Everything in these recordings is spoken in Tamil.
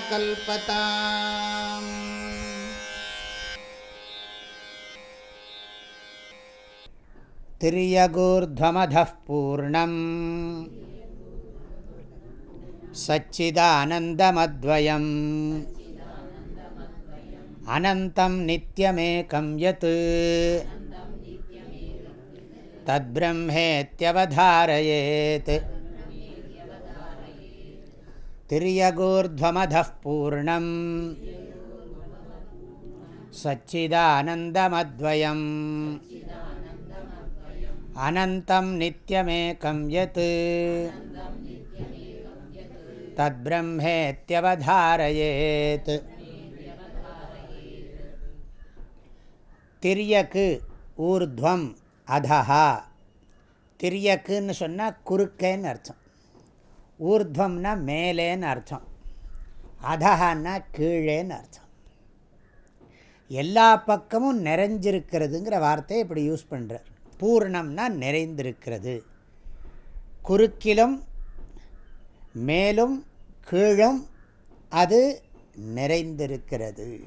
कल्पताम्। तिर्यगूर्ध्वमधः पूर्णम्। सच्चिदानन्दमद्वयम्। अनन्तं नित्यमेकं यत्। तद्ब्रह्मेत्यवधारयेत् तिर्यगूर्ध्वमधः पूर्णम् सच्चिदानन्दमद्वयम् अनन्तं नित्यमेकं यत् तद्ब्रह्मेत्यवधारयेत् திரியக்கு ஊர்துவம் அதஹா திரியக்குன்னு சொன்னால் குறுக்கேன்னு அர்த்தம் ஊர்துவம்னா மேலேன்னு அர்த்தம். அதஹான்னா கீழேன்னு அர்த்தம். எல்லா பக்கமும் நிறைஞ்சிருக்கிறதுங்கிற வார்த்தையை இப்படி யூஸ் பண்ணுறார் பூர்ணம்னா நிறைந்திருக்கிறது. குறுக்கிலும் மேலும் கீழும் அது நிறைந்திருக்கிறது.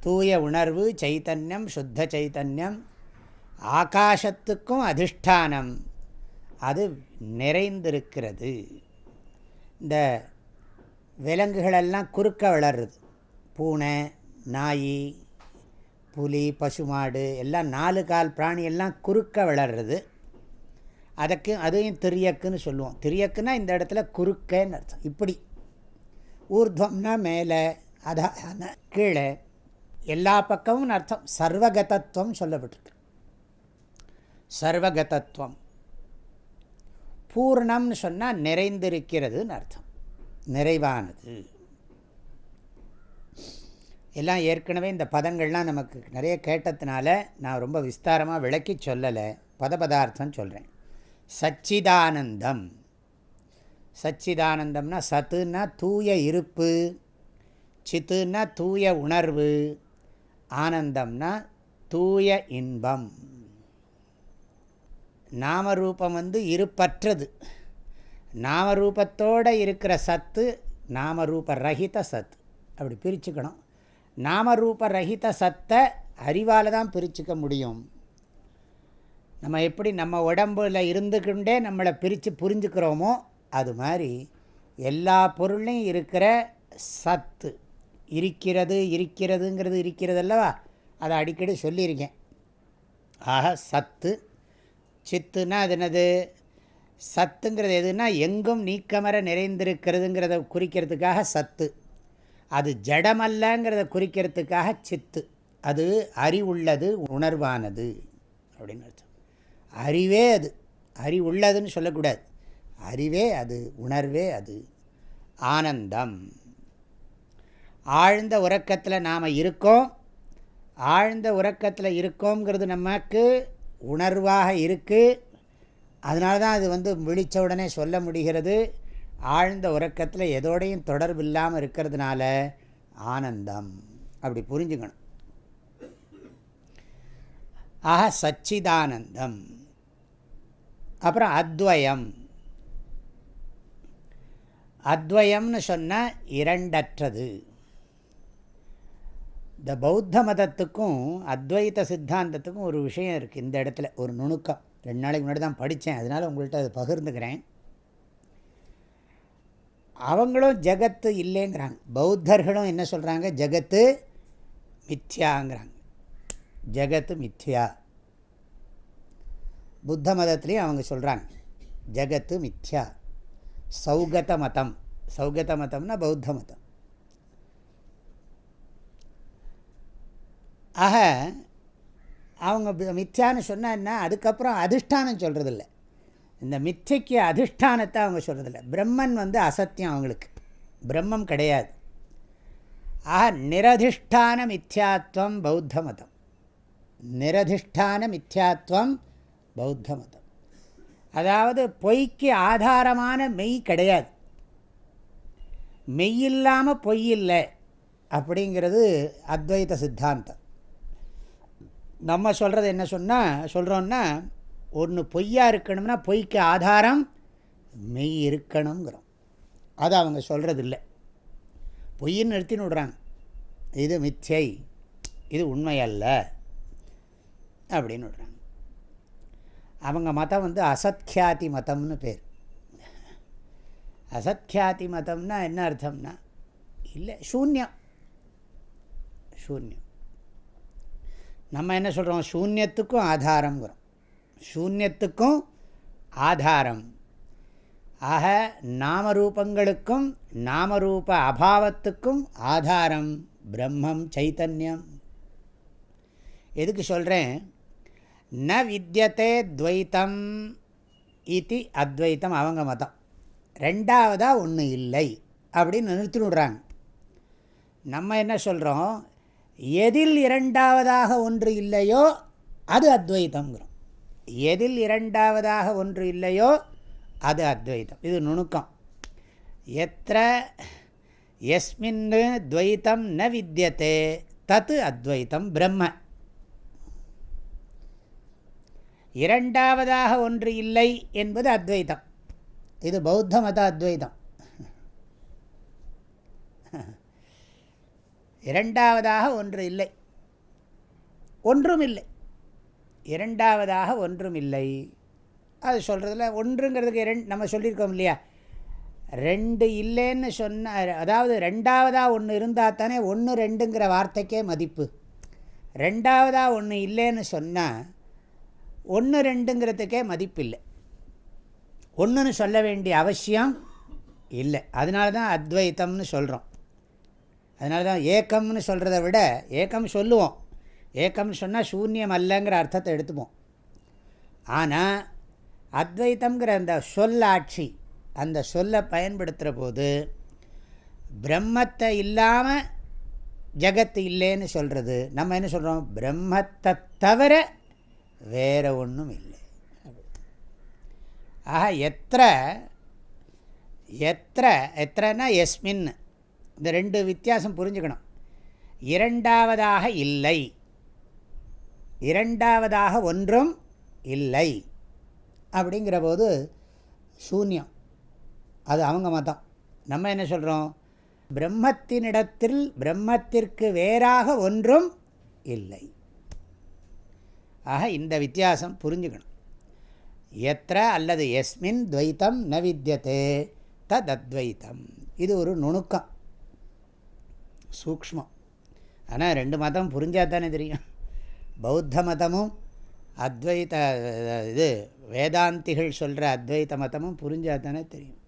தூய உணர்வு சைத்தன்யம் சுத்த சைத்தன்யம் ஆகாசத்துக்கும் அதிஷ்டானம் அது நிறைந்திருக்கிறது. இந்த விலங்குகளெல்லாம் குறுக்க வளருது பூனை நாய் புலி பசுமாடு எல்லாம் நாலு கால் பிராணி எல்லாம் குறுக்க வளர்றது. அதுக்கு அதையும் திரியக்குன்னு சொல்லுவோம். திரியக்குன்னா இந்த இடத்துல குறுக்கன்னு அர்த்தம். இப்படி. ஊர்துவம்னா மேலே அதான கீழே எல்லா பக்கமும் அர்த்தம். சர்வகதத்துவம் சொல்லப்பட்டிருக்கு. சர்வகதத்துவம். பூர்ணம்னு சொன்னால் நிறைந்திருக்கிறதுன்னு அர்த்தம். நிறைவானது. எல்லாம் ஏற்கனவே இந்த பதங்கள்லாம் நமக்கு நிறைய கேட்டதுனால நான் ரொம்ப விஸ்தாரமாக விளக்கி சொல்லலை. பத பதார்த்தம் சொல்கிறேன் சச்சிதானந்தம். சச்சிதானந்தம்னா சத்துன்னா தூய இருப்பு சித்துன்னா தூய உணர்வு ஆனந்தம்னா தூய இன்பம். நாமரூபம் வந்து இருப்பற்றது. நாமரூபத்தோடு இருக்கிற சத்து நாமரூப ரஹித சத்து. அப்படி பிரிச்சுக்கணும். நாமரூப ரஹித சத்தை அறிவால் தான் பிரிச்சுக்க முடியும். நம்ம எப்படி நம்ம உடம்பில் இருந்துக்கிண்டே நம்மளை பிரித்து புரிஞ்சுக்கிறோமோ அது மாதிரி எல்லா பொருளையும் இருக்கிற சத்து. இருக்கிறது இருக்கிறதுங்கிறது இருக்கிறது அல்லவா? அதை அடிக்கடி சொல்லியிருக்கேன். ஆக சத்து சித்துன்னா அது என்னது? சத்துங்கிறது எதுனா எங்கும் நீக்கமர நிறைந்திருக்கிறதுங்கிறத குறிக்கிறதுக்காக சத்து. அது ஜடமல்லங்கிறத குறிக்கிறதுக்காக சித்து. அது அறிவுள்ளது உணர்வானது அப்படின்னு அர்த்தம். அறிவே அது. அறிவுள்ளதுன்னு சொல்லக்கூடாது. அறிவே அது உணர்வே அது. ஆனந்தம். ஆழ்ந்த உறக்கத்தில் நாம் இருக்கோம். ஆழ்ந்த உறக்கத்தில் இருக்கோங்கிறது நமக்கு உணர்வாக இருக்குது அதனால தான் அது வந்து விழித்த உடனே சொல்ல முடிகிறது. ஆழ்ந்த உறக்கத்தில் எதோடையும் தொடர்பு இல்லாமல் இருக்கிறதுனால ஆனந்தம். அப்படி புரிஞ்சுக்கணும். ஆக சச்சிதானந்தம். அப்புறம் அத்வயம். அத்வயம்னு சொன்னால் இரண்டற்றது. இந்த பௌத்த மதத்துக்கும் அத்வைத சித்தாந்தத்துக்கும் ஒரு விஷயம் இருக்குது இந்த இடத்துல ஒரு நுணுக்கம். ரெண்டு நாளைக்கு முன்னாடி தான் படித்தேன் அதனால் உங்கள்கிட்ட அதை பகிர்ந்துக்கிறேன். அவங்களும் ஜகத்து இல்லைங்கிறாங்க. பௌத்தர்களும் என்ன சொல்கிறாங்க ஜகத்து மித்யாங்கிறாங்க. ஜகத்து மித்யா. புத்த மதத்துலேயும் அவங்க சொல்கிறாங்க ஜகத்து மித்யா. சௌகத மதம். சௌகத மதம்னா பௌத்த மதம். ஆக அவங்க மித்யான்னு சொன்னால் என்ன? அதுக்கப்புறம் அதிஷ்டானம் சொல்கிறதில்ல இந்த மிச்சைக்கு அதிஷ்டானத்தை அவங்க சொல்கிறதில்ல பிரம்மன் வந்து அசத்தியம் அவங்களுக்கு. பிரம்மம் கிடையாது. ஆக நிரதிஷ்டான மித்யாத்வம் பௌத்த மதம் நிரதிஷ்டான மித்யாத்வம் பௌத்த மதம் அதாவது பொய்க்கு ஆதாரமான மெய் கிடையாது. மெய் இல்லாமல் பொய் இல்லை அப்படிங்கிறது அத்வைத சித்தாந்தம். நம்ம சொல்கிறது என்ன சொன்னால் சொல்கிறோன்னா ஒன்று பொய்யாக இருக்கணும்னா பொய்க்கு ஆதாரம் மெய் இருக்கணுங்கிறோம் அதை அவங்க சொல்கிறது இல்லை பொய்ன்னு நிறுத்தின்னு விடுறாங்க. இது மிச்சை இது உண்மையல்ல அப்படின்னு விடுறாங்க. அவங்க மதம் வந்து அசத்யாதி மதம்னு பேர். அசத்யாதி மதம்னா என்ன அர்த்தம்னா இல்லை சூன்யம். சூன்யம். நம்ம என்ன சொல்கிறோம் சூன்யத்துக்கும் ஆதாரங்கிறோம் சூன்யத்துக்கும் ஆதாரம். ஆக நாமரூபங்களுக்கும் நாமரூப அபாவத்துக்கும் ஆதாரம். பிரம்மம் சைத்தன்யம். எதுக்கு சொல்கிறேன் ந வித்தியத்தே துவைத்தம் இது அத்வைத்தம் அவங்க மதம். ரெண்டாவதாக ஒன்று இல்லை அப்படின்னு நிறுத்திவிடுறாங்க. நம்ம என்ன சொல்கிறோம் எதில் இரண்டாவதாக ஒன்று இல்லையோ அது அத்வைத்தங்கிறோம் எதில் இரண்டாவதாக ஒன்று இல்லையோ அது அத்வைத்தம் இது நுணுக்கம். எத்த எஸ்மின் துவைத்தம் ந வித்தியத்தே தத்து அத்வைத்தம் பிரம்ம. இரண்டாவதாக ஒன்று இல்லை என்பது அத்வைத்தம் இது பௌத்த மத அத்வைதம். இரண்டாவதாக ஒன்று இல்லை. ஒன்றும் இல்லை இரண்டாவதாக ஒன்றும் இல்லை அது சொல்கிறதுல ஒன்றுங்கிறதுக்கு ரெண்டு நம்ம சொல்லியிருக்கோம் இல்லையா? ரெண்டு இல்லைன்னு சொன்ன அதாவது ரெண்டாவதாக ஒன்று இருந்தால் தானே ஒன்று ரெண்டுங்கிற வார்த்தைக்கே மதிப்பு. ரெண்டாவதாக ஒன்று இல்லைன்னு சொன்னால் ஒன்று ரெண்டுங்கிறதுக்கே மதிப்பு இல்லை ஒன்றுன்னு சொல்ல வேண்டிய அவசியம் இல்லை. அதனால தான் அத்வைத்தம்னு சொல்கிறோம் அதனால தான் ஏக்கம்னு சொல்கிறத விட ஏக்கம் சொல்லுவோம். ஏக்கம்னு சொன்னால் சூன்யம் அல்லங்கிற அர்த்தத்தை எடுத்துப்போம். ஆனால் அத்வைத்தங்கிற அந்த சொல்லாட்சி அந்த சொல்லை பயன்படுத்துகிற போது பிரம்மத்தை இல்லாமல் ஜகத்து இல்லைன்னு சொல்கிறது நம்ம என்ன சொல்கிறோம் பிரம்மத்தை தவிர வேறு ஒன்றும் இல்லை. ஆக எத்த எத்த எத்தனைன்னா எஸ்மின்னு. இந்த ரெண்டு வித்தியாசம் புரிஞ்சுக்கணும். இரண்டாவதாக இல்லை. இரண்டாவதாக ஒன்றும் இல்லை. அப்படிங்கிற போது சூன்யம். அது அவங்க மதம். நம்ம என்ன சொல்கிறோம் பிரம்மத்தினிடத்தில் பிரம்மத்திற்கு வேறாக ஒன்றும் இல்லை. ஆக இந்த வித்தியாசம் புரிஞ்சுக்கணும். எத்த அல்லது எஸ்மின் துவைத்தம் ந வித்தியதே தத் அத்வைத்தம் இது ஒரு நுணுக்கம். சூக்மம் ஆனால் ரெண்டு மதம் புரிஞ்சால் தானே தெரியும். பௌத்த மதமும் அத்வைத இது வேதாந்திகள் சொல்கிற அத்வைத மதமும் புரிஞ்சால் தானே தெரியும்.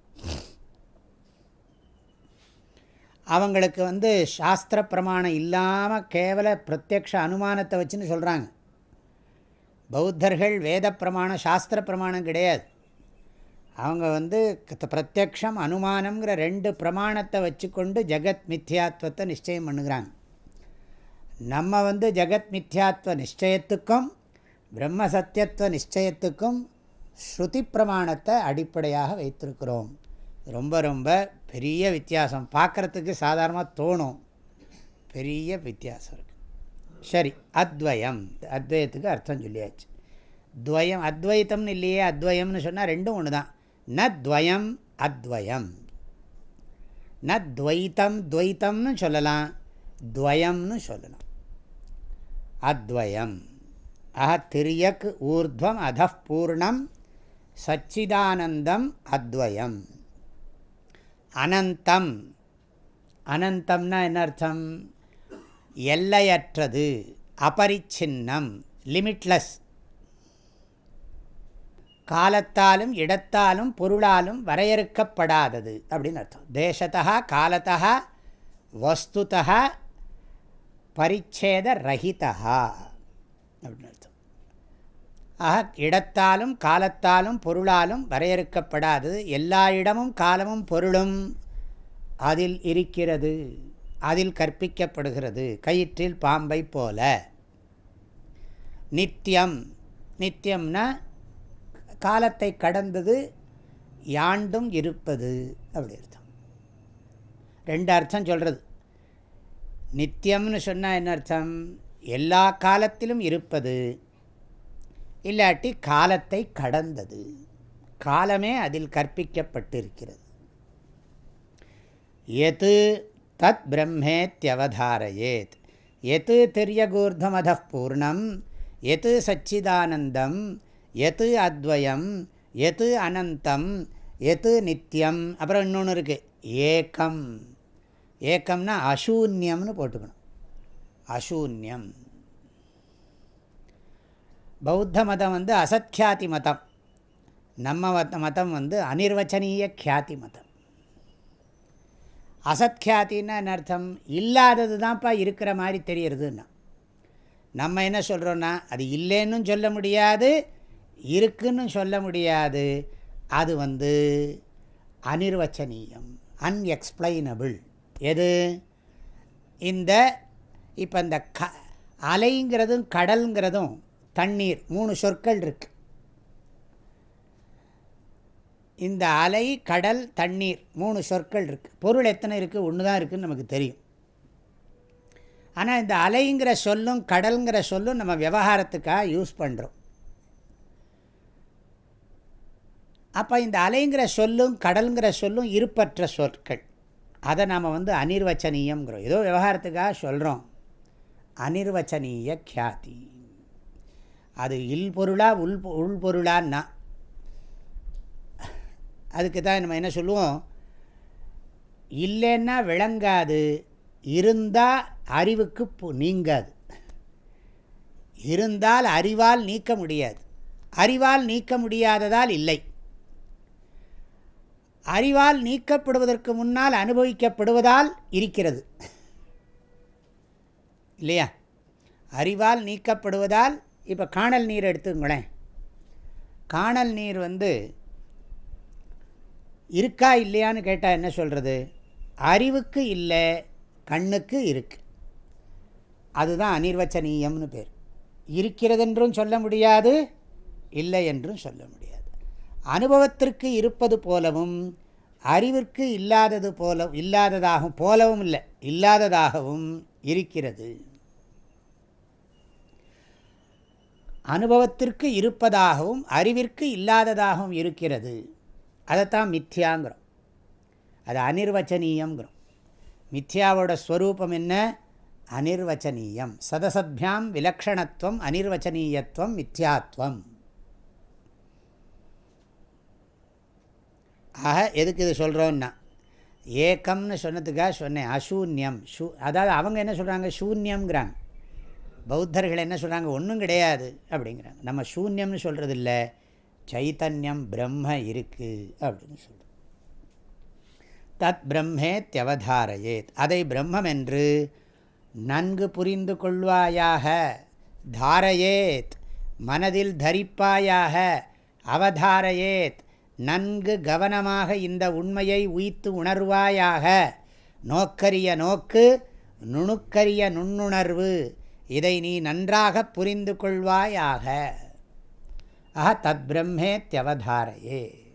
அவங்களுக்கு வந்து சாஸ்திர பிரமாணம் இல்லாமல் கேவல பிரத்யக்ஷ அனுமானத்தை வச்சுன்னு சொல்கிறாங்க பௌத்தர்கள் வேத பிரமாணம் சாஸ்திர பிரமாணம் கிடையாது. அவங்க வந்து பிரத்யக்ஷம் அனுமானங்கிற ரெண்டு பிரமாணத்தை வச்சுக்கொண்டு ஜெகத் மித்யாத்வத்தை நிச்சயம் பண்ணுகிறாங்க. நம்ம வந்து ஜெகத் மித்யாத்வ நிச்சயத்துக்கும் பிரம்ம சத்தியத்துவ நிச்சயத்துக்கும் ஸ்ருதி பிரமாணத்தை அடிப்படையாக வைத்திருக்கிறோம். ரொம்ப ரொம்ப பெரிய வித்தியாசம். பார்க்குறதுக்கு சாதாரணமாக தோணும். பெரிய வித்தியாசம் இருக்குது சரி அத்வயம். அத்வயத்துக்கு அர்த்தம் சொல்லியாச்சு. துவயம் அத்வைத்தம்னு இல்லையே அத்வயம்னு சொன்னால் ரெண்டும் ஒன்று தான் நத்வயம் அத்வயம். நத்வைத்தம் துவைத்தம்னு சொல்லலாம். துவயம்னு சொல்லலாம் அத்வயம். அஹ திரியக் ஊர்துவம் அத பூர்ணம். சச்சிதானந்தம் அத்வயம். அனந்தம். அனந்தம்னா என்ன அர்த்தம்? எல்லையற்றது அபரிச்சின்னம் லிமிட்லெஸ் காலத்தாலும் இடத்தாலும் பொருளாலும் வரையறுக்கப்படாதது அப்படின்னு அர்த்தம். தேசத்தா காலத்தா வஸ்துதா பரிச்சேத ரஹிதா அப்படின்னு அர்த்தம். ஆக இடத்தாலும் காலத்தாலும் பொருளாலும் வரையறுக்கப்படாதது. எல்லா இடமும் காலமும் பொருளும் அதில் இருக்கிறது. அதில் கற்பிக்கப்படுகிறது. கயிற்றில் பாம்பை போல. நித்தியம் நித்தியம்னா காலத்தை கடந்தது யாண்டும் இருப்பது அப்படி அர்த்தம். ரெண்டு அர்த்தம் சொல்கிறது நித்தியம்னு சொன்னால் என்ன அர்த்தம்? எல்லா காலத்திலும் இருப்பது. இல்லாட்டி காலத்தை கடந்தது. காலமே அதில் கற்பிக்கப்பட்டிருக்கிறது. எது தத் பிரம்மேத்யவதாரயேத். எது திரியகூர்தமத பூர்ணம். எது சச்சிதானந்தம். எது அத்வயம் எது அனந்தம் எது நித்தியம் அப்புறம் இன்னொன்று இருக்குது ஏக்கம். ஏக்கம்னா அசூன்யம்னு போட்டுக்கணும். அசூன்யம். பௌத்த மதம் வந்து அசத்யாதி மதம். நம்ம மதம் வந்து அனிர்வச்சனீய கியாதி மதம். அசத்யாத்தின்னா என்ன அர்த்தம்? இல்லாதது தான்ப்பா இருக்கிற மாதிரி தெரியறதுன்னா. நம்ம என்ன சொல்கிறோன்னா அது இல்லைன்னு சொல்ல முடியாது இருக்குன்னு சொல்ல முடியாது. அது வந்து அனிர்வச்சனீயம் அன்எக்ஸ்பிளைனபிள் எது? இந்த இப்போ இந்த க அலைங்கிறதும் கடல்ங்கிறதும் தண்ணீர் மூணு சொற்கள் இருக்கு. இந்த அலை கடல் தண்ணீர் மூணு சொற்கள் இருக்குது பொருள் எத்தனை இருக்குது ஒன்று தான் இருக்குதுன்னு நமக்கு தெரியும். ஆனால் இந்த அலைங்கிற சொல்லும் கடல்ங்கிற சொல்லும் நம்ம விவகாரத்துக்காக யூஸ் பண்ணுறோம் அப்போ இந்த அலைங்கிற சொல்லும் கடல்ங்கிற சொல்லும் இருப்பற்ற சொற்கள். அதை நாம் வந்து அனிர்வச்சனீயங்கிறோம் ஏதோ விவகாரத்துக்காக சொல்கிறோம் அனிர்வச்சனீய கியாதி. அது இல் பொருளா உள் உள் பொருளான்னா. அதுக்கு தான் நம்ம என்ன சொல்லுவோம்? இல்லைன்னா விளங்காது இருந்தால் அறிவுக்கு நீங்காது. இருந்தால் அறிவால் நீக்க முடியாது. அறிவால் நீக்க முடியாததால் இல்லை. அறிவால் நீக்கப்படுவதற்கு முன்னால் அனுபவிக்கப்படுவதால் இருக்கிறது. இல்லையா? அறிவால் நீக்கப்படுவதால் இப்போ காணல் நீர் எடுத்துங்களேன் காணல் நீர் வந்து இருக்கா இல்லையான்னு கேட்டால் என்ன சொல்கிறது அறிவுக்கு இல்லை கண்ணுக்கு இருக்குது அதுதான் அனிர்வச்சனீயம்னு பேர். இருக்கிறதென்றும் சொல்ல முடியாது இல்லை என்றும் சொல்ல முடியாது. அனுபவத்திற்கு இருப்பது போலவும் அறிவிற்கு இல்லாதது போல இல்லாததாகவும் போலவும் இல்லை இல்லாததாகவும் இருக்கிறது. அனுபவத்திற்கு இருப்பதாகவும் அறிவிற்கு இல்லாததாகவும் இருக்கிறது. அதைத்தான் மித்யாங்கிறோம். அது அனிர்வச்சனீயங்கிறோம் மித்யாவோட ஸ்வரூபம் என்ன? அனிர்வச்சனீயம். சதசத்யாம் விலக்ஷணத்துவம் அனிர்வச்சனீயத்துவம் மித்யாத்வம் ஆக எதுக்கு இது சொல்கிறோன்னா ஏக்கம்னு சொன்னதுக்காக சொன்னேன் அசூன்யம் ஷூ அதாவது அவங்க என்ன சொல்கிறாங்க சூன்யம்ங்கிறாங்க. பௌத்தர்கள் என்ன சொல்கிறாங்க ஒன்றும் கிடையாது அப்படிங்கிறாங்க. நம்ம சூன்யம்னு சொல்கிறது இல்லை சைத்தன்யம் பிரம்ம இருக்குது அப்படின்னு சொல்கிறோம் தத் பிரம்மே தியவதாரையேத். அதை பிரம்மம் என்று நன்கு புரிந்து கொள்வாயாக தாரையேத். மனதில் தரிப்பாயாக அவதாரையேத். நன்கு கவனமாக இந்த உண்மையை உய்த்து உணர்வாயாக. நோக்கரிய நோக்கு நுணுக்கரிய நுண்ணுணர்வு. இதை நீ நன்றாக புரிந்து கொள்வாயாக. ஆஹ தத் பிரம்மேத்தியவதாரையே